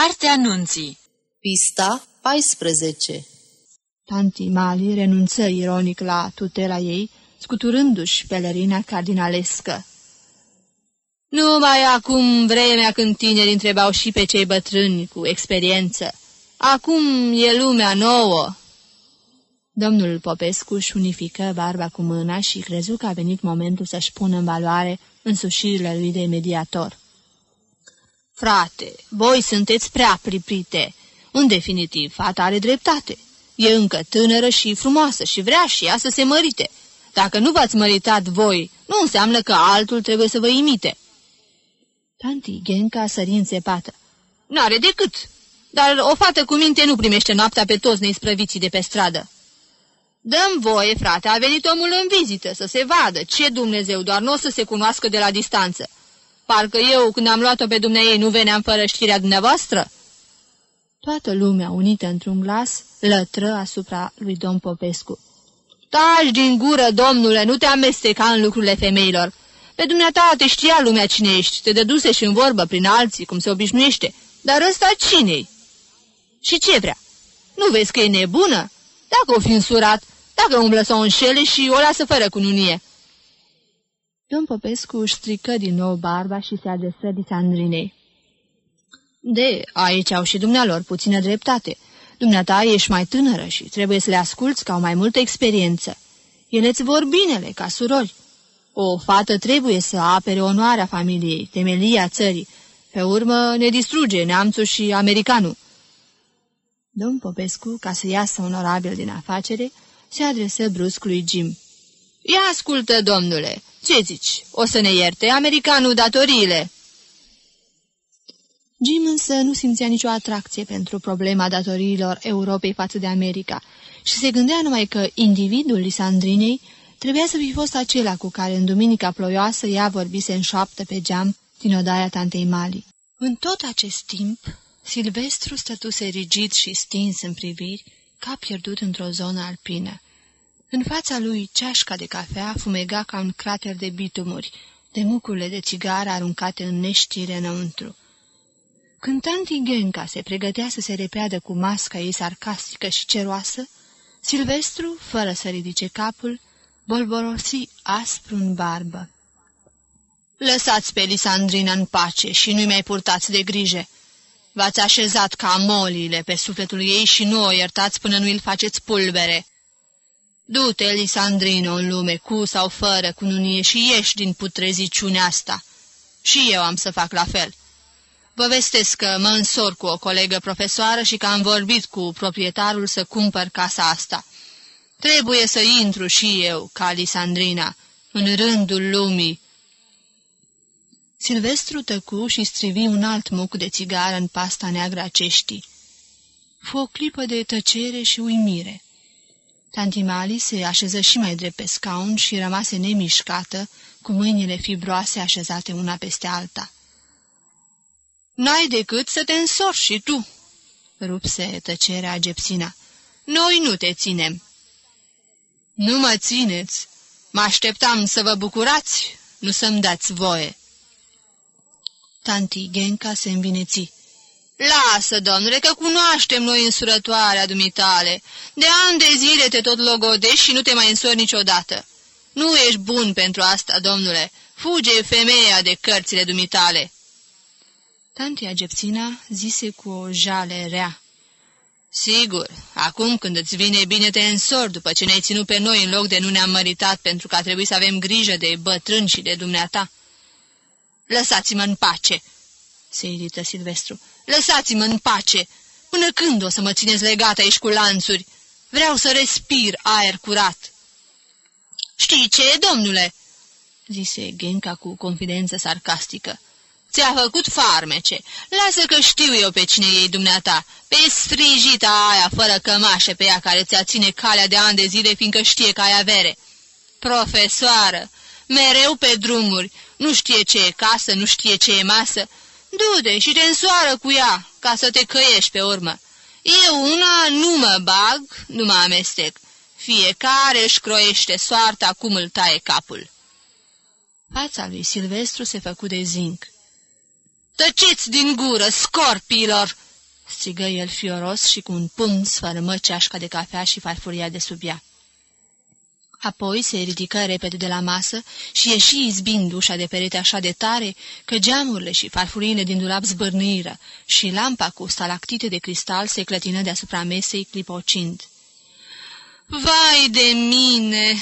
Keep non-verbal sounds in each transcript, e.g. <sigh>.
Cartea Nunții Pista 14 Tanti Mali renunță ironic la tutela ei, scuturându-și pelerina cardinalescă. Numai acum vremea când tinerii întrebau și pe cei bătrâni cu experiență. Acum e lumea nouă. Domnul Popescu își unifică barba cu mâna și crezu că a venit momentul să-și pună în valoare însușirile lui de mediator. Frate, voi sunteți prea priprite. În definitiv, fata are dreptate. E încă tânără și frumoasă și vrea și ea să se mărite. Dacă nu v-ați măritat voi, nu înseamnă că altul trebuie să vă imite. Tanti Genca sări înțepată. N-are decât. Dar o fată cu minte nu primește noaptea pe toți neisprăviții de pe stradă. Dăm voie, frate, a venit omul în vizită, să se vadă. Ce Dumnezeu, doar nu o să se cunoască de la distanță. Parcă eu, când am luat-o pe dumneai, nu veneam fără știrea dumneavoastră?" Toată lumea, unită într-un glas, lătră asupra lui domn Popescu. Taci din gură, domnule, nu te amesteca în lucrurile femeilor. Pe dumneata te știa lumea cine ești, te dăduse și în vorbă prin alții, cum se obișnuiește. Dar ăsta cine-i? Și ce vrea? Nu vezi că e nebună? Dacă o fi însurat, dacă umblă să o înșele și o lasă fără cununie. Domn Popescu își strică din nou barba și se adresă Disandrinei. De, aici au și dumnealor puțină dreptate. Dumneata ești mai tânără și trebuie să le asculți că au mai multă experiență. Ele-ți vor binele, ca surori. O fată trebuie să apere onoarea familiei, temelia țării. Pe urmă ne distruge neamțul și americanul. Domn Popescu, ca să iasă onorabil din afacere, se adresă brusc lui Jim. Ia ascultă, domnule, ce zici? O să ne ierte americanul datoriile?" Jim însă nu simțea nicio atracție pentru problema datoriilor Europei față de America și se gândea numai că individul Lisandrinei trebuia să fi fost acela cu care în duminica ploioasă ea vorbise în șoaptă pe geam din odaia tantei Mali. În tot acest timp, Silvestru stătuse rigid și stins în priviri, ca pierdut într-o zonă alpină. În fața lui, ceașca de cafea fumega ca un crater de bitumuri, de mucurile de țigară aruncate în neștire înăuntru. Când tanti Genca se pregătea să se repeadă cu masca ei sarcastică și ceroasă, Silvestru, fără să ridice capul, bolborosi aspru în barbă. Lăsați pe Lisandrina în pace și nu-i mai purtați de grijă. V-ați așezat ca molile pe sufletul ei și nu o iertați până nu îl faceți pulbere. Du-te, Lisandrino, în lume, cu sau fără cununie și ieși din putreziciunea asta. Și eu am să fac la fel. Vă vestesc că mă însor cu o colegă profesoară și că am vorbit cu proprietarul să cumpăr casa asta. Trebuie să intru și eu, ca Lisandrina, în rândul lumii. Silvestru tăcu și strivi un alt muc de țigară în pasta neagră a ceștii. Fu o clipă de tăcere și uimire. Tanti Mali se așeză și mai drept pe scaun și rămase nemișcată, cu mâinile fibroase așezate una peste alta. N-ai decât să te însori și tu," rupse tăcerea Gepsina. Noi nu te ținem." Nu mă țineți. Mă așteptam să vă bucurați, nu să-mi dați voie." Tanti Genca se învineți. Lasă, domnule, că cunoaștem noi însurătoarea dumitale. De ani de zile te tot logodești și nu te mai însori niciodată. Nu ești bun pentru asta, domnule. Fuge femeia de cărțile dumitale." Tanti Agepțina zise cu o jale rea. Sigur, acum când îți vine bine te însori după ce ne-ai ținut pe noi în loc de nu ne-am măritat pentru că a trebuit să avem grijă de bătrâni și de dumneata. Lăsați-mă în pace, se irită Silvestru. Lăsați-mă în pace! Până când o să mă țineți legat aici cu lanțuri? Vreau să respir aer curat. Știi ce, domnule?" zise Genca cu confidență sarcastică. Ți-a făcut farmece. Lasă că știu eu pe cine ei dumneata. Pe sfrijita aia, fără cămașe pe ea care ți-a ține calea de ani de zile, fiindcă știe că ai avere. Profesoară, mereu pe drumuri, nu știe ce e casă, nu știe ce e masă. Du-te și te însoară cu ea, ca să te căiești pe urmă. Eu una nu mă bag, nu mă amestec. Fiecare își croiește soarta cum îl taie capul. Fața lui Silvestru se făcu de zinc. Tăceți din gură, scorpiilor!" strigă el fioros și cu un pumn sfărâmă ceașca de cafea și farfuria de sub ea. Apoi se ridică repede de la masă și ieși izbind ușa de perete așa de tare că geamurile și farfuriile din dulap zbârniră și lampa cu stalactite de cristal se clătină deasupra mesei clipocind. Vai de mine!"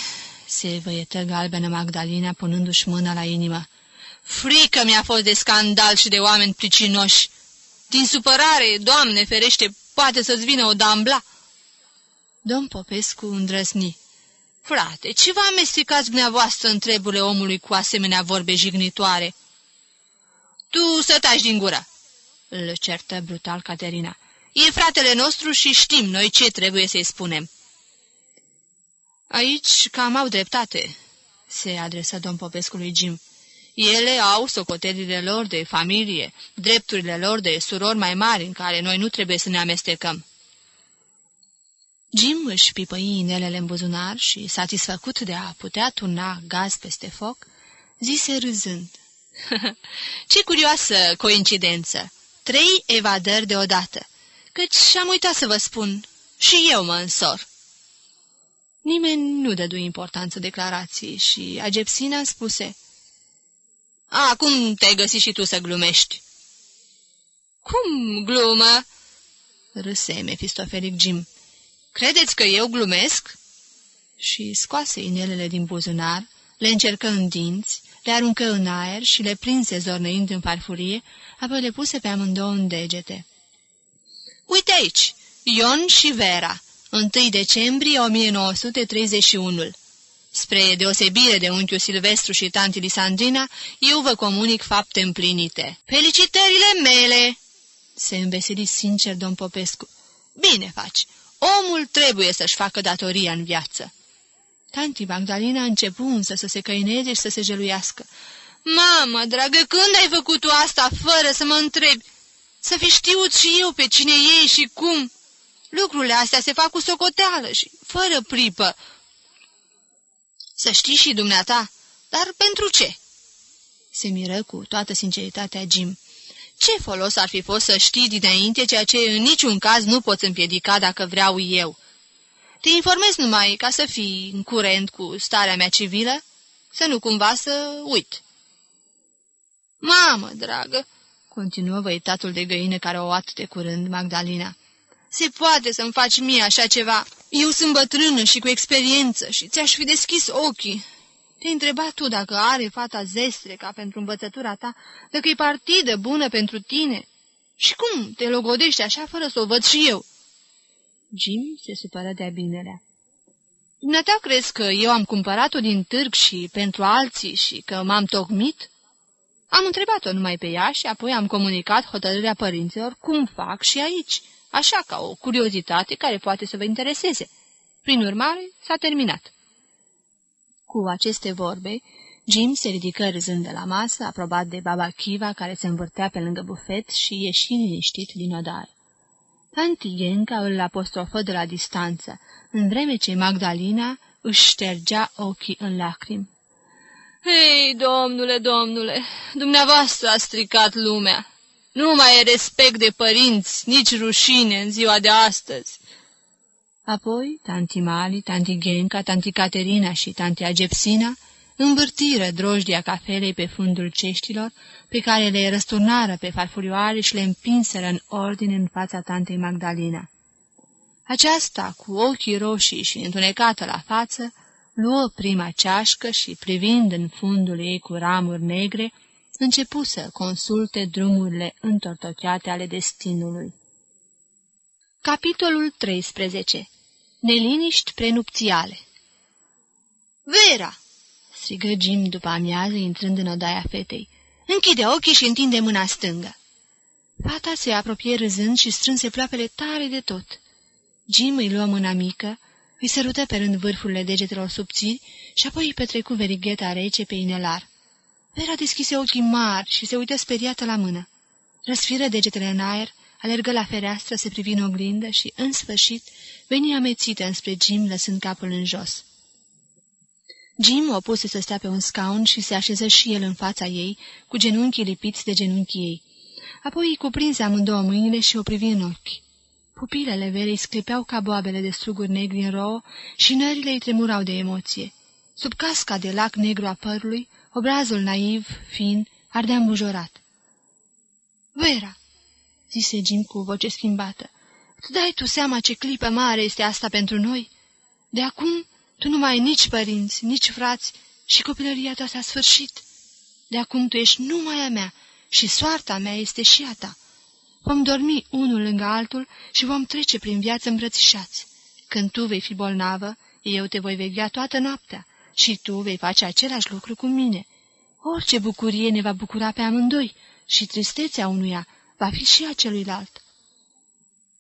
se văietă galbenă Magdalena punându-și mâna la inimă. Frică mi-a fost de scandal și de oameni pricinoși. Din supărare, Doamne ferește, poate să-ți vină o dambla." Domn Popescu îndrăsni. Frate, ce vă amestecați dumneavoastră în treburile omului cu asemenea vorbe jignitoare?" Tu să taci din gură!" îl certă brutal Caterina. E fratele nostru și știm noi ce trebuie să-i spunem." Aici cam au dreptate," se adresă domn Popescu lui Jim. Ele au socotelile lor de familie, drepturile lor de surori mai mari în care noi nu trebuie să ne amestecăm." Jim își pipăi inelele în buzunar și, satisfăcut de a putea turna gaz peste foc, zise râzând. <laughs> Ce curioasă coincidență! Trei evadări deodată, căci am uitat să vă spun, și eu mă însor. Nimeni nu dădu importanță declarației și Agepsina spuse Acum te-ai găsit și tu să glumești." Cum glumă?" râse mefistofelic Jim. Credeți că eu glumesc?" Și scoase inelele din buzunar, le încercă în dinți, le aruncă în aer și le prinse zornăind în farfurie, apoi le puse pe amândouă în degete. Uite aici, Ion și Vera, 1 decembrie 1931. Spre deosebire de unchiul Silvestru și tanti Lisandrina, eu vă comunic fapte împlinite. Felicitările mele!" se înveseli sincer domn Popescu. Bine faci! Omul trebuie să-și facă datoria în viață." Tanti Magdalena începu însă să se căineze și să se jeluiască. Mamă, dragă, când ai făcut tu asta fără să mă întrebi? Să fi știut și eu pe cine ei și cum. Lucrurile astea se fac cu socoteală și fără pripă. Să știi și dumneata, dar pentru ce? Se miră cu toată sinceritatea Jim. Ce folos ar fi fost să știi dinainte ceea ce în niciun caz nu poți împiedica dacă vreau eu? Te informez numai ca să fii în curent cu starea mea civilă, să nu cumva să uit. Mamă, dragă, continuă văitatul de găină care o at de curând Magdalena. Se poate să-mi faci mie așa ceva. Eu sunt bătrână și cu experiență și ți-aș fi deschis ochii. Te-ai întrebat tu dacă are fata zestre ca pentru învățătura ta, dacă e partidă bună pentru tine. Și cum te logodești așa fără să o văd și eu?" Jim se supără de-a binelea. Dumneata crezi că eu am cumpărat-o din târg și pentru alții și că m-am tocmit?" Am întrebat-o numai pe ea și apoi am comunicat hotărârea părinților cum fac și aici, așa ca o curiozitate care poate să vă intereseze. Prin urmare, s-a terminat. Cu aceste vorbe, Jim se ridică râzând de la masă, aprobat de baba Kiva, care se învârtea pe lângă bufet și ieși liniștit din odaie. Tanti Genca îl apostrofă de la distanță, în vreme ce Magdalena își ștergea ochii în lacrimi. Hei, domnule, domnule, dumneavoastră a stricat lumea. Nu mai e respect de părinți, nici rușine în ziua de astăzi. Apoi, tanti Mali, tanti Genca, tanti Caterina și tanti Agepsina învârtiră drojdia cafelei pe fundul ceștilor, pe care le răsturnară pe farfurioare și le împinseră în ordine în fața tantei Magdalena. Aceasta, cu ochii roșii și întunecată la față, luă prima ceașcă și, privind în fundul ei cu ramuri negre, începu să consulte drumurile întortocheate ale destinului. Capitolul 13. Neliniști prenupțiale Vera! strigă Jim după amiază, intrând în odaia fetei. Închide ochii și întinde mâna stângă. Fata se apropie râzând și strânse ploapele tare de tot. Jim îi luă mâna mică, îi sărută pe rând vârfurile degetelor subțiri și apoi îi petrecu verigheta rece pe inelar. Vera deschise ochii mari și se uită speriată la mână. Răsfiră degetele în aer, alergă la fereastră, se privi în oglindă și, în sfârșit, veni amețită înspre Jim, lăsând capul în jos. Jim o puse să stea pe un scaun și se așeză și el în fața ei, cu genunchii lipiți de genunchii ei. Apoi îi cuprinse amândouă mâinile și o privi în ochi. Pupilele verei sclipeau ca boabele de struguri negri în rouă și nările îi tremurau de emoție. Sub casca de lac negru a părului, obrazul naiv, fin, ardea îmbujorat. Vera, zise Jim cu voce schimbată, îți dai tu seama ce clipă mare este asta pentru noi? De acum tu nu mai ai nici părinți, nici frați și copilăria ta s-a sfârșit. De acum tu ești numai a mea și soarta mea este și a ta. Vom dormi unul lângă altul și vom trece prin viață îmbrățișați. Când tu vei fi bolnavă, eu te voi veghea toată noaptea și tu vei face același lucru cu mine. Orice bucurie ne va bucura pe amândoi și tristețea unuia va fi și a celuilalt.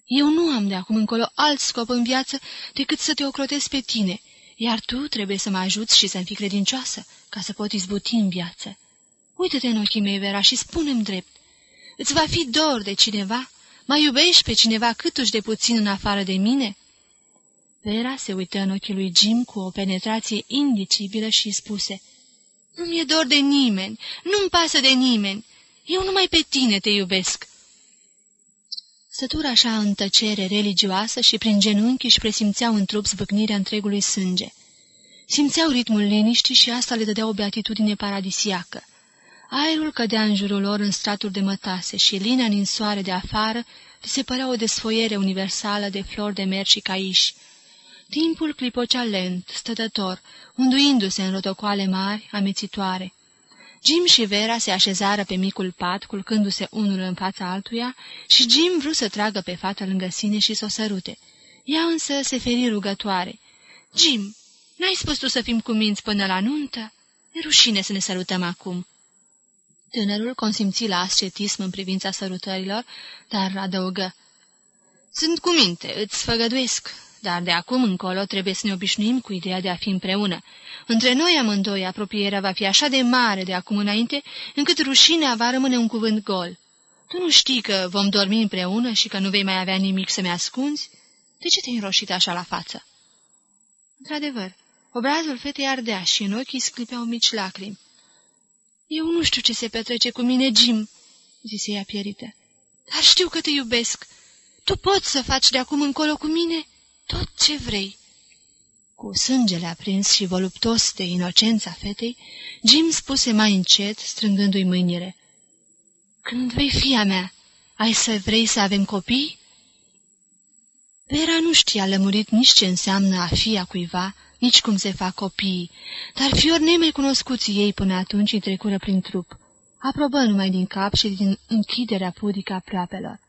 Eu nu am de acum încolo alt scop în viață decât să te ocrotesc pe tine, iar tu trebuie să mă ajuți și să-mi fii credincioasă, ca să pot izbuti în viață. Uită-te în ochii mei, Vera, și spune-mi drept. Îți va fi dor de cineva? Mai iubești pe cineva câtuși de puțin în afară de mine?" Vera se uită în ochii lui Jim cu o penetrație indicibilă și spuse, Nu mi-e dor de nimeni, nu-mi pasă de nimeni, eu numai pe tine te iubesc." Sătura așa în tăcere religioasă și prin genunchi își presimțeau în trup zbâcnirea întregului sânge. Simțeau ritmul liniștii și asta le dădea o beatitudine paradisiacă. Aerul cădea în jurul lor în straturi de mătase și lina din soare de afară li se părea o desfoiere universală de flori de mer și caiși. Timpul clipocea lent, stătător, unduindu-se în rotocoale mari, amețitoare. Jim și Vera se așezară pe micul pat, culcându-se unul în fața altuia, și Jim vrut să tragă pe fată lângă sine și să o sărute. Ea însă se feri rugătoare. Jim, n-ai spus tu să fim cuminți până la nuntă? E rușine să ne sărutăm acum." Tânărul consimți la ascetism în privința sărutărilor, dar adăugă. Sunt cu minte, îți făgăduiesc, dar de acum încolo trebuie să ne obișnuim cu ideea de a fi împreună. Între noi amândoi apropierea va fi așa de mare de acum înainte, încât rușinea va rămâne un cuvânt gol. Tu nu știi că vom dormi împreună și că nu vei mai avea nimic să-mi ascunzi? De ce te-ai înroșit așa la față? Într-adevăr, obrazul fetei ardea și în ochii sclipeau mici lacrimi. Eu nu știu ce se petrece cu mine, Jim," zise ea pierită, dar știu că te iubesc. Tu poți să faci de acum încolo cu mine tot ce vrei." Cu sângele aprins și voluptos de inocența fetei, Jim spuse mai încet, strângându-i mâinile. Când vei fi a mea, ai să vrei să avem copii?" Vera nu știa lămurit nici ce înseamnă a fi a cuiva, nici cum se fac copiii, dar fiori nemai cunoscuți ei până atunci îi trecură prin trup. Aprobă numai din cap și din închiderea pudică a pleoapelor.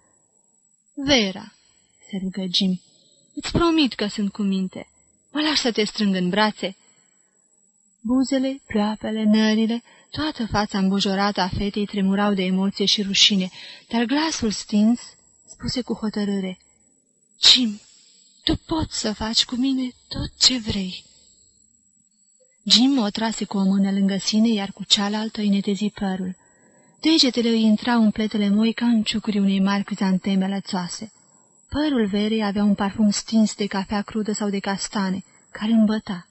Vera, se rugă Jim, îți promit că sunt cu minte. Mă lași să te strâng în brațe." Buzele, pleoapele, nările, toată fața îmbujorată a fetei tremurau de emoție și rușine, dar glasul stins spuse cu hotărâre, Jim, tu poți să faci cu mine tot ce vrei." Jim o trase cu o mână lângă sine, iar cu cealaltă îi netezi părul. Degetele îi intrau în pletele moi ca în ciucuri unei mari crizanteme lățoase. Părul verei avea un parfum stins de cafea crudă sau de castane, care îmbăta.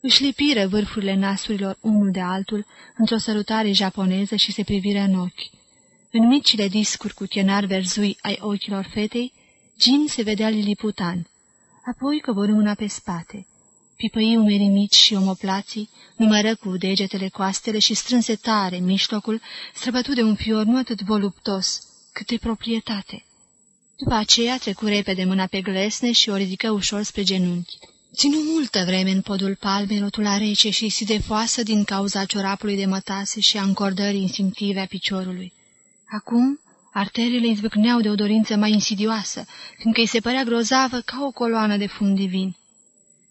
Își lipiră vârfurile nasurilor unul de altul într-o sărutare japoneză și se priviră în ochi. În micile discuri cu chenar verzui ai ochilor fetei, Jim se vedea liliputan. Apoi coborâ una pe spate. Pipăi umerii mici și omoplații, numără cu degetele coastele și strânse tare mijlocul, străbătut de un fior nu atât voluptos, cât de proprietate. După aceea trecu repede mâna pe glesne și o ridică ușor spre genunchi. Ținu multă vreme în podul palmei rotula rece și sidefoasă din cauza ciorapului de mătase și a încordării instinctive a piciorului. Acum, arteriile izvâcneau de o dorință mai insidioasă, fiindcă îi se părea grozavă ca o coloană de fum divin.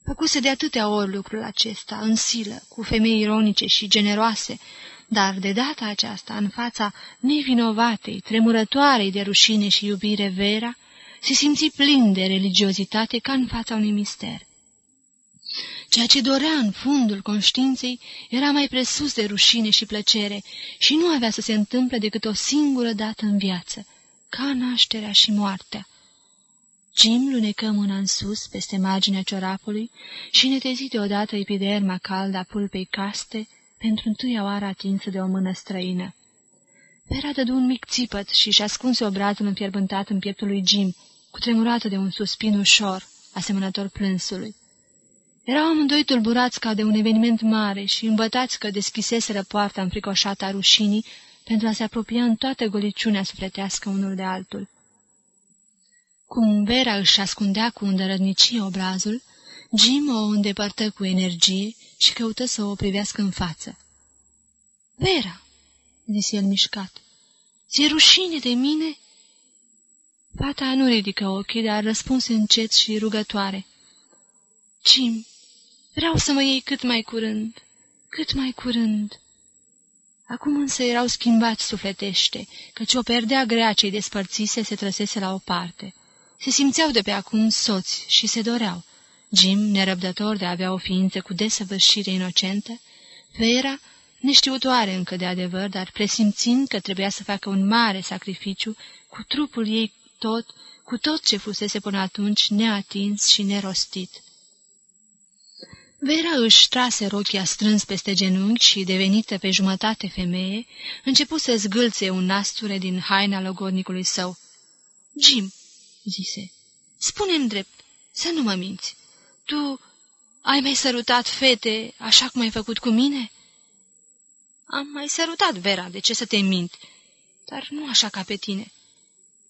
Făcuse de atâtea ori lucrul acesta, în silă, cu femei ironice și generoase, dar de data aceasta, în fața nevinovatei, tremurătoarei de rușine și iubire Vera, se simți plin de religiozitate ca în fața unui mister. Ceea ce dorea în fundul conștiinței era mai presus de rușine și plăcere și nu avea să se întâmple decât o singură dată în viață, ca nașterea și moartea. Jim lunecă mâna în sus, peste marginea ciorapului, și netezi deodată epiderma caldă a pulpei caste, pentru întâia oară atinsă de o mână străină. Vera dădu un mic țipăt și și ascunse obrazul înfierbântat în pieptul lui Jim, cu tremurată de un suspin ușor, asemănător plânsului. Erau amândoi tulburați ca de un eveniment mare și îmbătați că deschiseseră poarta înfricoșată a rușinii pentru a se apropia în toată goliciunea sufletească unul de altul. Cum Vera își ascundea cu îndărădnicie obrazul, Jim o îndepărtă cu energie și căută să o privească în față. Vera, zise el mișcat, ți-e rușine de mine?" Fata nu ridică ochii, dar răspunse încet și rugătoare. Jim, vreau să mă iei cât mai curând, cât mai curând." Acum însă erau schimbați sufletește, căci o perdea grea ce-i despărțise se trăsese la o parte. Se simțeau de pe acum soți și se doreau. Jim, nerăbdător de a avea o ființă cu desăvârșire inocentă, Vera, neștiutoare încă de adevăr, dar presimțind că trebuia să facă un mare sacrificiu, cu trupul ei tot, cu tot ce fusese până atunci neatins și nerostit. Vera își trase rochia strâns peste genunchi și, devenită pe jumătate femeie, începu să zgâlțe un nasture din haina logodnicului său. Jim, zise, spune-mi drept, să nu mă minți. Tu ai mai sărutat fete așa cum ai făcut cu mine?" Am mai sărutat, Vera, de ce să te mint? Dar nu așa ca pe tine,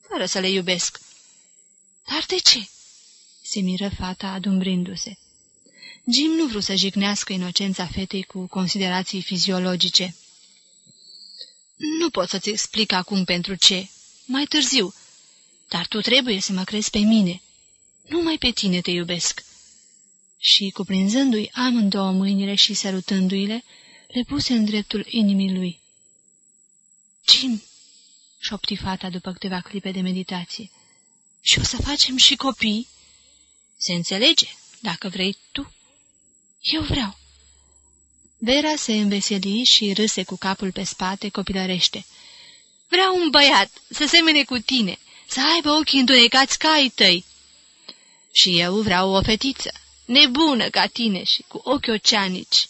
fără să le iubesc." Dar de ce?" se miră fata adumbrindu-se. Jim nu vrut să jignească inocența fetei cu considerații fiziologice. Nu pot să-ți explic acum pentru ce. Mai târziu. Dar tu trebuie să mă crezi pe mine. Numai pe tine te iubesc." Și, cuprinzându-i amândouă mâinile și sărutându-i-le, le puse în dreptul inimii lui. Jim!" șopti fata după câteva clipe de meditație. Și o să facem și copii?" Se înțelege, dacă vrei tu." Eu vreau." Vera se înveseli și râse cu capul pe spate copilărește. Vreau un băiat să semene cu tine, să aibă ochii întunecați ca ai tăi." Și eu vreau o fetiță, nebună ca tine și cu ochi oceanici."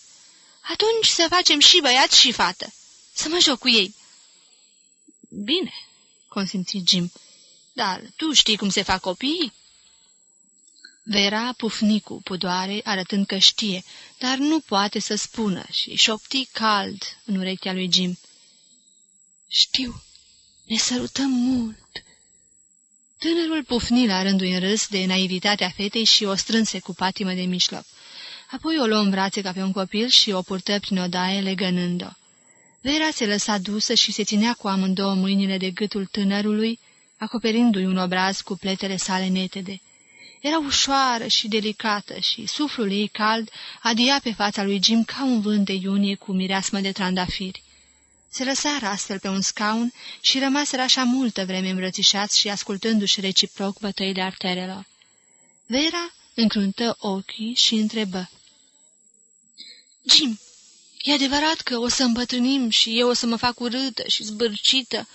Atunci să facem și băiat și fată, să mă joc cu ei." Bine," consimți Jim, dar tu știi cum se fac copiii?" Vera pufni cu pudoare, arătând că știe, dar nu poate să spună și șopti cald în urechea lui Jim. Știu, ne sărutăm mult." Tânărul pufni la rândul în râs de naivitatea fetei și o strânse cu patimă de mijloc. Apoi o luă în brațe ca pe un copil și o purtă prin odaie legănând-o. Vera se lăsa dusă și se ținea cu amândouă mâinile de gâtul tânărului, acoperindu-i un obraz cu pletele sale netede. Era ușoară și delicată și suflul ei cald adia pe fața lui Jim ca un vânt de iunie cu mireasmă de trandafiri. Se lăsară astfel pe un scaun și rămaseră așa multă vreme îmbrățișați și ascultându-și reciproc bătăile arterelor. Vera încruntă ochii și întrebă. Jim, e adevărat că o să îmbătrânim și eu o să mă fac urâtă și zbârcită?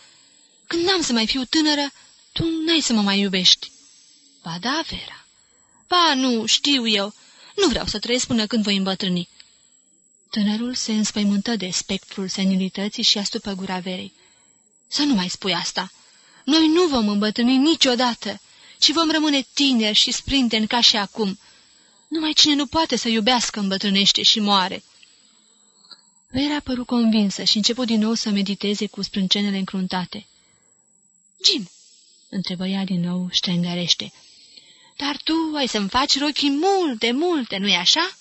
Când n-am să mai fiu tânără, tu n-ai să mă mai iubești. Ba da, Vera. Ba nu, știu eu. Nu vreau să trăiesc până când voi îmbătrâni. Tânărul se înspăimântă de spectrul senilității și astupă gura Verei. Să nu mai spui asta. Noi nu vom îmbătrâni niciodată, ci vom rămâne tineri și sprinteni ca și acum. Numai cine nu poate să iubească îmbătrânește și moare. Vera păru convinsă și început din nou să mediteze cu sprâncenele încruntate. Jim, întrebă ea din nou ștrengărește. Dar tu ai să-mi faci rochii multe, multe, nu-i așa?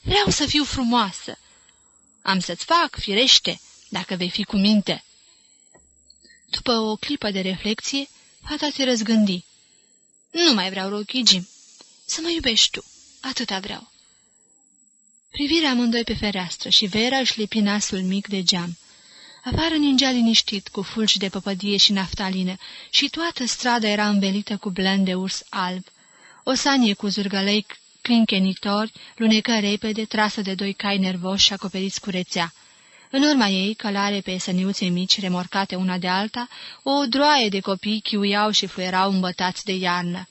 Vreau să fiu frumoasă. Am să-ți fac, firește, dacă vei fi cu minte. După o clipă de reflexie, fata se răzgândi. Nu mai vreau rochii, Jim. Să mă iubești tu. Atâta vreau. Privirea amândoi pe fereastră și Vera își lipi nasul mic de geam. Afară ningea liniștit, cu fulgi de păpădie și naftalină, și toată strada era învelită cu blând de urs alb. O sanie cu zurgălei clincenitori lunecă repede, trasă de doi cai nervoși și acoperiți cu rețea. În urma ei, călare pe săniuțe mici, remorcate una de alta, o droaie de copii chiuiau și fluierau îmbătați de iarnă.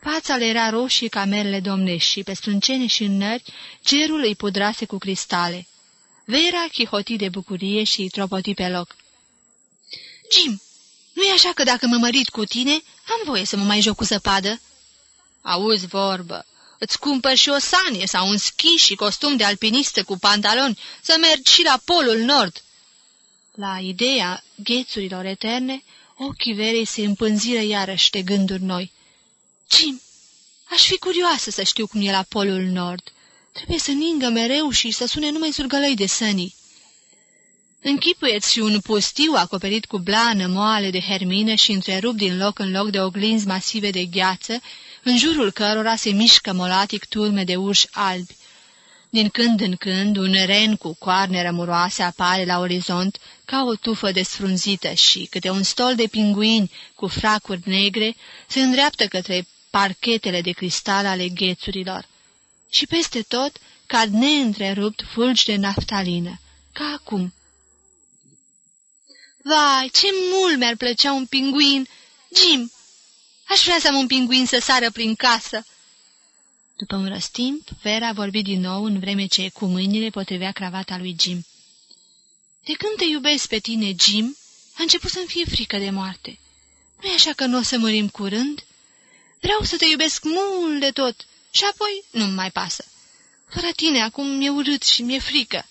Fața le era roșie ca merele domnești și pe strâncene și înnări cerul îi pudrase cu cristale. Vera chihoti de bucurie și îi tropoti pe loc. Jim, nu e așa că dacă mă mărit cu tine, am voie să mă mai joc cu zăpadă?" Auzi vorbă, îți cumpăr și o sanie sau un schi și costum de alpinistă cu pantaloni, să mergi și la polul nord." La ideea ghețurilor eterne, ochii verei se împânziră iarăși de gânduri noi. Jim, aș fi curioasă să știu cum e la polul nord. Trebuie să ningă mereu și să sune numai surgălăi de sănii. Închipuieți și un pustiu acoperit cu blană moale de hermină și întrerupt din loc în loc de oglinzi masive de gheață, în jurul cărora se mișcă molatic turme de uși albi. Din când în când, un ren cu coarne rămuroase apare la orizont ca o tufă desfrunzită și câte un stol de pinguini cu fracuri negre se îndreaptă către parchetele de cristal ale ghețurilor. Și peste tot cad neîntrerupt fulgi de naftalină, ca acum. Vai, ce mult mi-ar plăcea un pinguin! Jim, aș vrea să am un pinguin să sară prin casă!" După un răstimp, Vera a vorbit din nou în vreme ce cu mâinile potrivea cravata lui Jim. De când te iubesc pe tine, Jim, a început să-mi fie frică de moarte. nu e așa că nu o să murim curând? Vreau să te iubesc mult de tot și apoi nu-mi mai pasă. Fără tine acum mi-e urât și mi-e frică.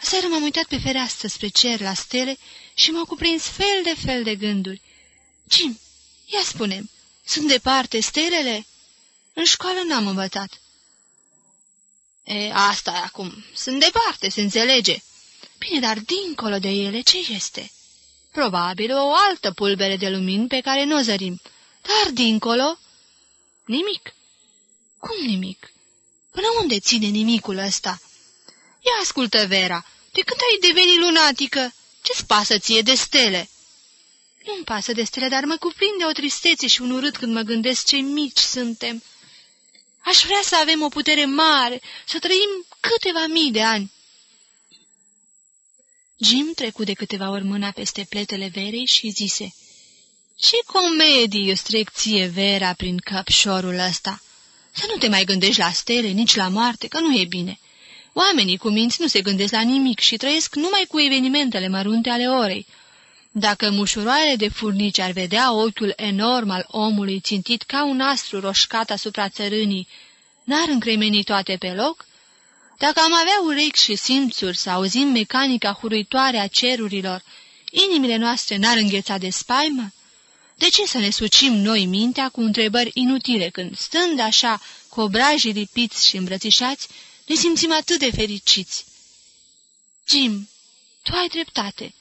Aseară m-am uitat pe fereastră spre cer la stele și m-au cuprins fel de fel de gânduri. Jim, ia spunem, sunt departe stelele? În școală n-am învățat. E, asta e acum. Sunt departe, se înțelege. Bine, dar dincolo de ele ce este? Probabil o altă pulbere de lumini pe care nu o zărim. Dar dincolo... Nimic. Cum nimic? Până unde ține nimicul ăsta? Ia ascultă, Vera, de când ai devenit lunatică? Ce-ți pasă ție de stele?" Nu-mi pasă de stele, dar mă cuprinde o tristețe și un urât când mă gândesc ce mici suntem. Aș vrea să avem o putere mare, să trăim câteva mii de ani." Jim trecu de câteva ori mâna peste pletele verei și zise, Ce comedii îți trec ție, Vera, prin căpșorul ăsta! Să nu te mai gândești la stele, nici la moarte, că nu e bine. Oamenii cu minți nu se gândesc la nimic și trăiesc numai cu evenimentele mărunte ale orei. Dacă mușuroarele de furnici ar vedea ochiul enorm al omului țintit ca un astru roșcat asupra țărânii, n-ar încremeni toate pe loc? Dacă am avea urechi și simțuri să auzim mecanica huruitoare a cerurilor, inimile noastre n-ar îngheța de spaimă? De ce să ne sucim noi mintea cu întrebări inutile când, stând așa, cu obrajii lipiți și îmbrățișați, ne simțim atât de fericiți? Jim, tu ai dreptate.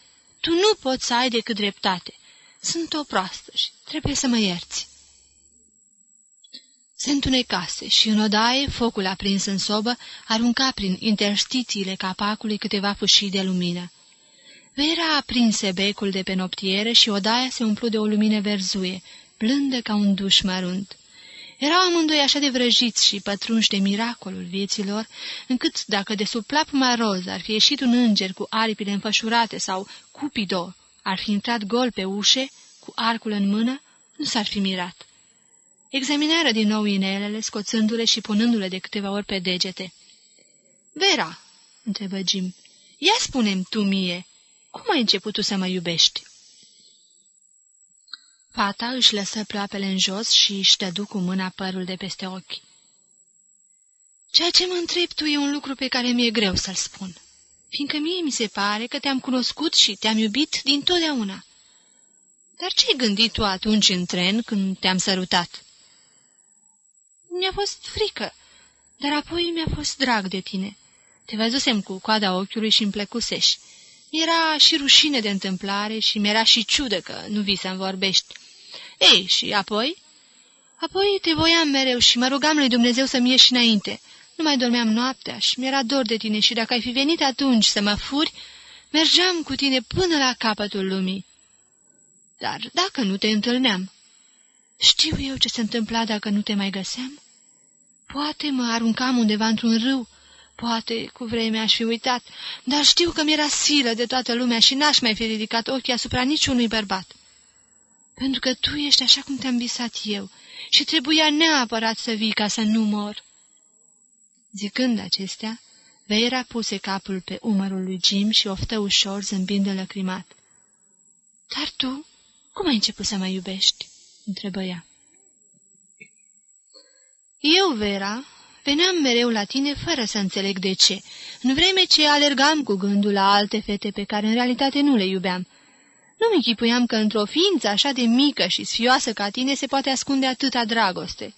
Tu nu poți să ai decât dreptate. Sunt o proastă și trebuie să mă ierți. Se întunecase și în odaie, focul aprins în sobă, arunca prin interstițiile capacului câteva fâșii de lumină. Vera aprinse becul de pe noptiere și odaia se umplu de o lumină verzuie, blândă ca un duș mărunt. Erau amândoi așa de vrăjiți și pătrunși de miracolul vieților, încât dacă de sub plapuma roz ar fi ieșit un înger cu aripile înfășurate sau Cupido ar fi intrat gol pe ușe, cu arcul în mână, nu s-ar fi mirat. Examinară din nou inelele, scoțându-le și punându-le de câteva ori pe degete. Vera, întrebă Jim, ia spunem tu mie, cum ai început tu să mă iubești? Fata își lăsă ploapele în jos și își tădu cu mâna părul de peste ochi. Ceea ce mă întreb tu e un lucru pe care mi-e greu să-l spun, fiindcă mie mi se pare că te-am cunoscut și te-am iubit din totdeauna. Dar ce-ai gândit tu atunci în tren când te-am sărutat? Mi-a fost frică, dar apoi mi-a fost drag de tine. Te văzusem cu coada ochiului și îmi plăcusești. Mi-era și rușine de întâmplare și mi-era și ciudă că nu vii să-mi vorbești. Ei, și apoi? Apoi te voiam mereu și mă rugam lui Dumnezeu să-mi ieși înainte. Nu mai dormeam noaptea și mi-era dor de tine și dacă ai fi venit atunci să mă furi, mergeam cu tine până la capătul lumii. Dar dacă nu te întâlneam, știu eu ce se întâmpla dacă nu te mai găseam? Poate mă aruncam undeva într-un râu, poate cu vremea aș fi uitat, dar știu că mi-era silă de toată lumea și n-aș mai fi ridicat ochii asupra niciunui bărbat pentru că tu ești așa cum te-am visat eu și trebuia neapărat să vii ca să nu mor. Zicând acestea, Vera puse capul pe umărul lui Jim și oftă ușor, zâmbind de lăcrimat. Dar tu, cum ai început să mă iubești?" întrebă ea. Eu, Vera, veneam mereu la tine fără să înțeleg de ce, în vreme ce alergam cu gândul la alte fete pe care în realitate nu le iubeam. Nu-mi închipuiam că într-o ființă așa de mică și sfioasă ca tine se poate ascunde atâta dragoste.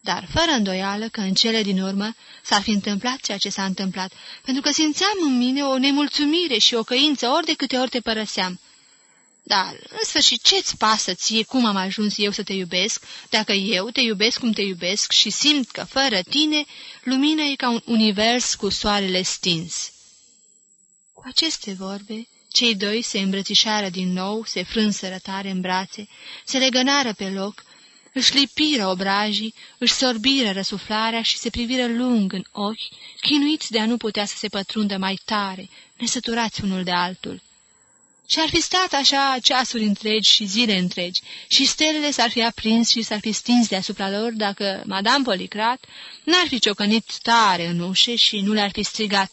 Dar fără îndoială că în cele din urmă s-ar fi întâmplat ceea ce s-a întâmplat, pentru că simțeam în mine o nemulțumire și o căință ori de câte ori te părăseam. Dar, în sfârșit, ce-ți pasă ție cum am ajuns eu să te iubesc, dacă eu te iubesc cum te iubesc și simt că, fără tine, lumina e ca un univers cu soarele stins? Cu aceste vorbe, cei doi se îmbrățișară din nou, se frânseră tare în brațe, se legănară pe loc, își lipiră obrajii, își sorbiră răsuflarea și se priviră lung în ochi, chinuiți de a nu putea să se pătrundă mai tare, nesăturați unul de altul. Și ar fi stat așa ceasuri întregi și zile întregi, și stelele s-ar fi aprins și s-ar fi stins deasupra lor dacă Madame Policrat n-ar fi ciocănit tare în ușe și nu le-ar fi strigat.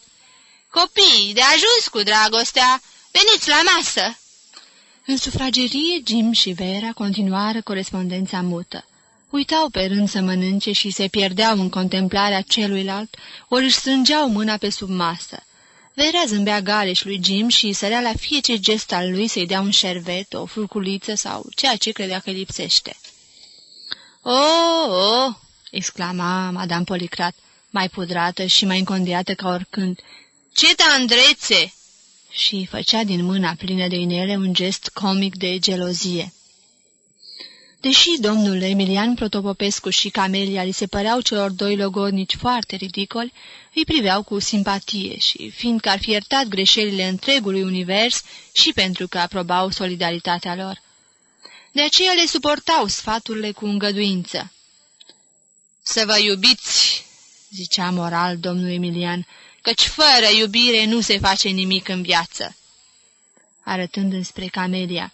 Copii, de ajuns cu dragostea! Veniți la masă!" În sufragerie, Jim și Vera continuară corespondența mută. Uitau pe rând să mănânce și se pierdeau în contemplarea celuilalt, ori își strângeau mâna pe sub masă. Vera zâmbea galeș lui Jim și sărea la fiecare gest al lui să-i dea un șervet, o furculiță sau ceea ce credea că lipsește. Oh, oh!" exclama Madame Policrat, mai pudrată și mai încondiată ca oricând. Ce tandrețe!" Și făcea din mâna plină de inele un gest comic de gelozie. Deși domnul Emilian Protopopescu și Camelia li se păreau celor doi logodnici foarte ridicoli, îi priveau cu simpatie și, fiindcă ar fi iertat greșelile întregului univers și pentru că aprobau solidaritatea lor. De aceea le suportau sfaturile cu îngăduință. Să vă iubiți, zicea moral domnul Emilian, căci fără iubire nu se face nimic în viață. Arătând înspre Camelia.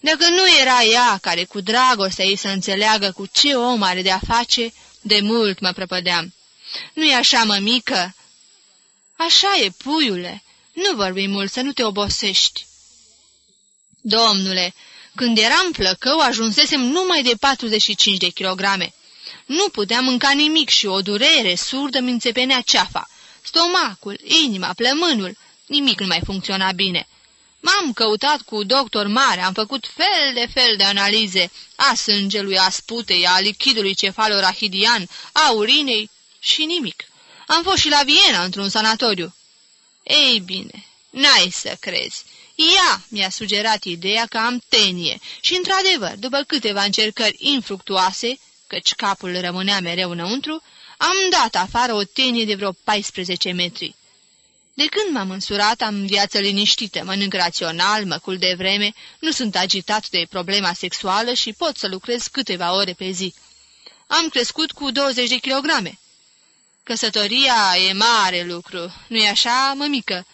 Dacă nu era ea care cu dragostea ei să înțeleagă cu ce om are de-a face, de mult mă prăpădeam. Nu-i așa, mămică?" Așa e, puiule. Nu vorbi mult, să nu te obosești." Domnule, când eram flăcău, ajunsesem numai de 45 de kilograme. Nu puteam mânca nimic și o durere surdă mi înțepenea ceafa. Stomacul, inima, plămânul, nimic nu mai funcționa bine. M-am căutat cu doctor mare, am făcut fel de fel de analize a sângelui, a sputei, a lichidului cefalorahidian, a urinei și nimic. Am fost și la Viena într-un sanatoriu. Ei bine, n-ai să crezi. Ea mi-a sugerat ideea că am tenie și, într-adevăr, după câteva încercări infructuoase, căci capul rămânea mereu înăuntru, am dat afară o tenie de vreo 14 metri. De când m-am însurat, am viață liniștită, mănânc rațional, mă cul de vreme, nu sunt agitat de problema sexuală și pot să lucrez câteva ore pe zi. Am crescut cu 20 de kilograme. Căsătoria e mare lucru, nu-i așa, mămică?